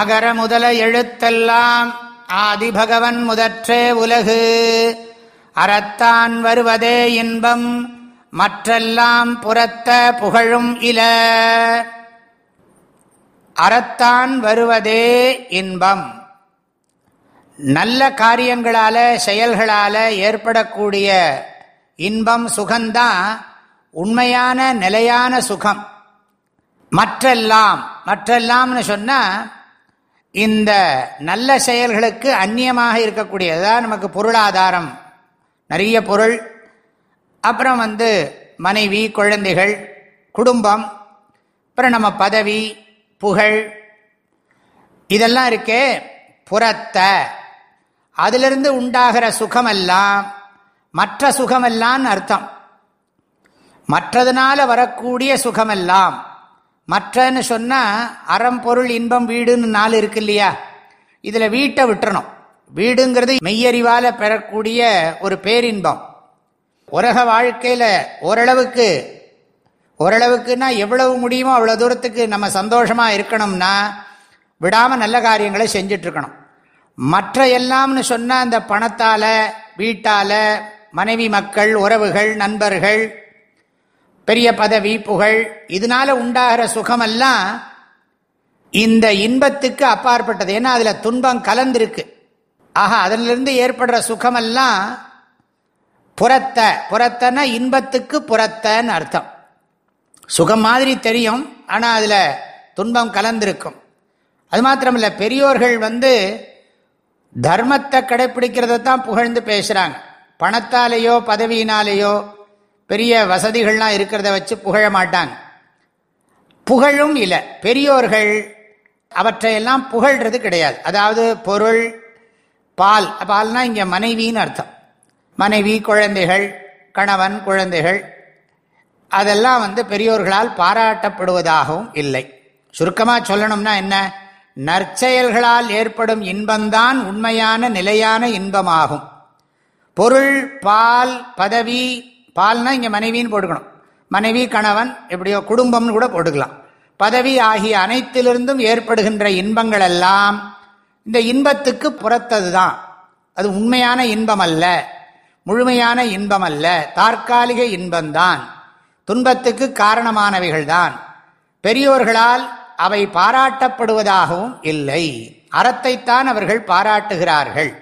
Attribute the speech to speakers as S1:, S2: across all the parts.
S1: அகர முதல எழுத்தெல்லாம் ஆதிபகவன் முதற்றே உலகு அறத்தான் வருவதே இன்பம் மற்றெல்லாம் புறத்த புகழும் இல அறத்தான் வருவதே இன்பம் நல்ல காரியங்களால செயல்களால ஏற்படக்கூடிய இன்பம் சுகந்தான் உண்மையான நிலையான சுகம் மற்றெல்லாம் மற்றெல்லாம்னு சொன்னால் இந்த நல்ல செயல்களுக்கு அந்நியமாக இருக்கக்கூடியதுதான் நமக்கு பொருளாதாரம் நிறைய பொருள் அப்புறம் வந்து மனைவி குழந்தைகள் குடும்பம் அப்புறம் நம்ம பதவி புகழ் இதெல்லாம் இருக்கே புறத்த அதிலிருந்து உண்டாகிற சுகமெல்லாம் மற்ற சுகமெல்லாம் அர்த்தம் மற்றதுனால வரக்கூடிய சுகமெல்லாம் மற்றன்னு சொன்னால் அறம் பொருள் இன்பம் வீடுன்னு நாள் இருக்கு இல்லையா இதில் வீட்டை விட்டுறணும் வீடுங்கிறது மெய்யறிவால் பெறக்கூடிய ஒரு பேரின்பம் உலக வாழ்க்கையில் ஓரளவுக்கு ஓரளவுக்குன்னா எவ்வளவு முடியுமோ அவ்வளோ தூரத்துக்கு நம்ம சந்தோஷமாக இருக்கணும்னா விடாமல் நல்ல காரியங்களை செஞ்சிட்ருக்கணும் மற்ற எல்லாம்னு சொன்னால் அந்த பணத்தால் வீட்டால் மனைவி மக்கள் உறவுகள் நண்பர்கள் பெரிய பதவி புகழ் இதனால உண்டாகிற சுகமெல்லாம் இந்த இன்பத்துக்கு அப்பாற்பட்டது ஏன்னா அதில் துன்பம் கலந்திருக்கு ஆஹா அதிலிருந்து ஏற்படுற சுகமெல்லாம் புறத்த புறத்தன்னா இன்பத்துக்கு புறத்தன்னு அர்த்தம் சுகம் மாதிரி தெரியும் ஆனால் அதில் துன்பம் கலந்திருக்கும் அது மாத்திரமில்ல பெரியோர்கள் வந்து தர்மத்தை கடைப்பிடிக்கிறத தான் புகழ்ந்து பேசுகிறாங்க பணத்தாலேயோ பதவியினாலேயோ பெரிய வசதிகள்லாம் இருக்கிறத வச்சு புகழ மாட்டாங்க புகழும் இல்லை பெரியோர்கள் அவற்றையெல்லாம் புகழ்றது கிடையாது அதாவது பொருள் பால் பால்னா இங்கே மனைவின்னு அர்த்தம் மனைவி குழந்தைகள் கணவன் குழந்தைகள் அதெல்லாம் வந்து பெரியோர்களால் பாராட்டப்படுவதாகவும் இல்லை சுருக்கமாக சொல்லணும்னா என்ன நற்செயல்களால் ஏற்படும் இன்பம்தான் உண்மையான நிலையான இன்பமாகும் பொருள் பால் பதவி பால்னா இங்கே மனைவின்னு போட்டுக்கணும் மனைவி கணவன் எப்படியோ குடும்பம்னு கூட போட்டுக்கலாம் பதவி ஆகிய அனைத்திலிருந்தும் ஏற்படுகின்ற இன்பங்கள் எல்லாம் இந்த இன்பத்துக்கு புறத்தது தான் அது உண்மையான இன்பம் அல்ல முழுமையான இன்பம் அல்ல தற்காலிக இன்பம்தான் துன்பத்துக்கு காரணமானவைகள் தான் பெரியோர்களால் அவை பாராட்டப்படுவதாகவும் இல்லை அறத்தைத்தான் அவர்கள் பாராட்டுகிறார்கள்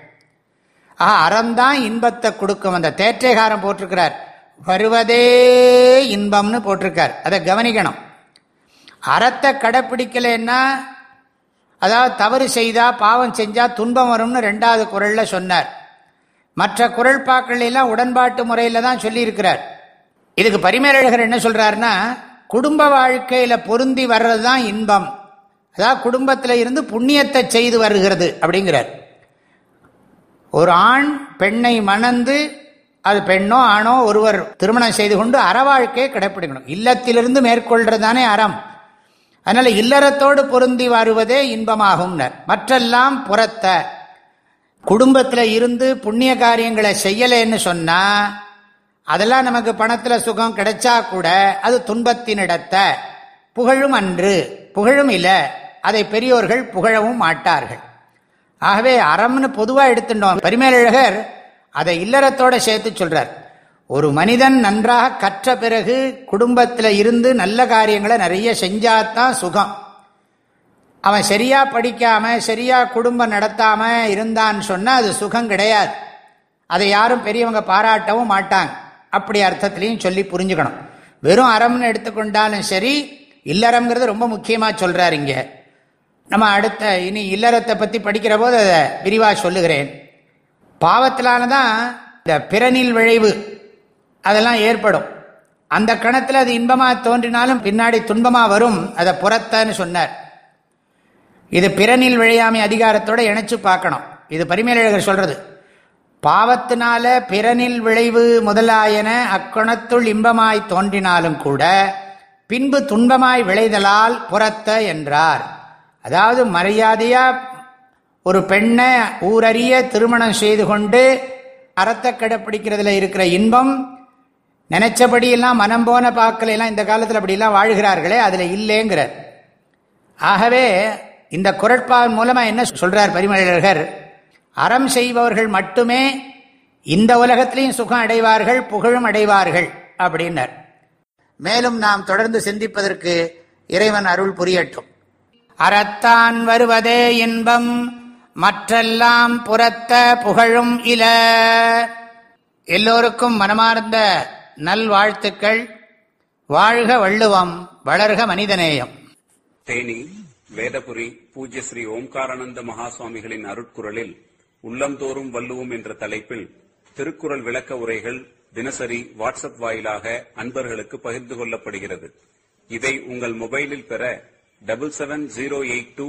S1: ஆஹா அறம்தான் இன்பத்தை கொடுக்கும் அந்த தேற்றைகாரம் போட்டிருக்கிறார் வருவதே இன்பம்னு போட்டிருக்கார் அதை கவனிக்கணும் அறத்தை கடைப்பிடிக்கலைன்னா அதாவது தவறு செய்தால் பாவம் செஞ்சால் துன்பம் வரும்னு ரெண்டாவது குரலில் சொன்னார் மற்ற குரல் பாக்கள்லாம் உடன்பாட்டு முறையில் தான் சொல்லியிருக்கிறார் இதுக்கு பரிமேலழகர் என்ன சொல்கிறாருன்னா குடும்ப வாழ்க்கையில் பொருந்தி வர்றது தான் இன்பம் அதாவது குடும்பத்தில் இருந்து புண்ணியத்தை செய்து வருகிறது அப்படிங்கிறார் ஒரு ஆண் பெண்ணை மணந்து அது பெண்ணோ ஆணோ ஒருவர் திருமணம் செய்து கொண்டு அறவாழ்க்கையை கடைப்பிடிக்கணும் இல்லத்திலிருந்து மேற்கொள்றதுதானே தானே அறம் அதனால் இல்லறத்தோடு பொருந்தி வருவதே இன்பமாகும்னர் மற்றெல்லாம் புறத்த குடும்பத்தில் இருந்து புண்ணிய காரியங்களை செய்யலைன்னு சொன்னால் அதெல்லாம் நமக்கு பணத்தில் சுகம் கிடைச்சா கூட அது துன்பத்தினிடத்த புகழும் அன்று புகழும் இல்லை அதை பெரியோர்கள் புகழவும் மாட்டார்கள் ஆகவே அறம்னு பொதுவாக எடுத்துட்டோம் பரிமேலழகர் அதை இல்லறத்தோட சேர்த்து சொல்றார் ஒரு மனிதன் நன்றாக கற்ற பிறகு குடும்பத்தில் இருந்து நல்ல காரியங்களை நிறைய செஞ்சாதான் சுகம் அவன் சரியா படிக்காம சரியா குடும்பம் நடத்தாம இருந்தான்னு சொன்னா அது சுகம் கிடையாது அதை யாரும் பெரியவங்க பாராட்டவும் மாட்டாங்க அப்படி அர்த்தத்திலையும் சொல்லி புரிஞ்சுக்கணும் வெறும் அறம்னு எடுத்துக்கொண்டாலும் சரி இல்லறம்ங்கிறது ரொம்ப முக்கியமாக சொல்கிறாரு இங்கே நம்ம அடுத்த இனி இல்லறத்தை பற்றி படிக்கிற போது அதை விரிவாக சொல்லுகிறேன் பாவத்தினால தான் இந்த பிறனில் விளைவு அதெல்லாம் ஏற்படும் அந்த கணத்தில் அது இன்பமாக தோன்றினாலும் பின்னாடி துன்பமாக வரும் அதை புறத்தன்னு சொன்னார் இது பிறனில் விழையாமை அதிகாரத்தோடு இணைச்சு பார்க்கணும் இது பரிமையழகர் சொல்கிறது பாவத்தினால பிறனில் விளைவு முதலாயன அக்கணத்துள் இன்பமாய் தோன்றினாலும் கூட பின்பு துன்பமாய் விளைதலால் புறத்த என்றார் அதாவது மரியாதையாக ஒரு பெண்ணை ஊரறிய திருமணம் செய்து கொண்டு அறத்தை கடைப்பிடிக்கிறதுல இருக்கிற இன்பம் நினைச்சபடியெல்லாம் மனம் போன எல்லாம் இந்த காலத்தில் அப்படிலாம் வாழ்கிறார்களே அதில் இல்லைங்கிறார் ஆகவே இந்த குரட்பாவின் மூலமாக என்ன சொல்கிறார் பரிமலகர் அறம் செய்பவர்கள் மட்டுமே இந்த உலகத்திலையும் சுகம் அடைவார்கள் புகழும் அடைவார்கள் அப்படின்னர் மேலும் நாம் தொடர்ந்து சிந்திப்பதற்கு இறைவன் அருள் புரியட்டும் அறத்தான் வருவதே இன்பம் மற்றெல்லாம் புறத்த புகழும் இல எல்லோருக்கும் மனமார்ந்த நல்வாழ்த்துக்கள் வாழ்க வள்ளுவம் வளர்க மனிதநேயம் தேனி வேதபுரி பூஜ்ய ஸ்ரீ ஓம்காரானந்த மகாசுவாமிகளின் அருட்குரலில் உள்ளந்தோறும் வள்ளுவோம் என்ற தலைப்பில் திருக்குறள் விளக்க உரைகள் தினசரி வாட்ஸ்அப் வாயிலாக அன்பர்களுக்கு பகிர்ந்து கொள்ளப்படுகிறது இதை உங்கள் மொபைலில் பெற double seven zero eight two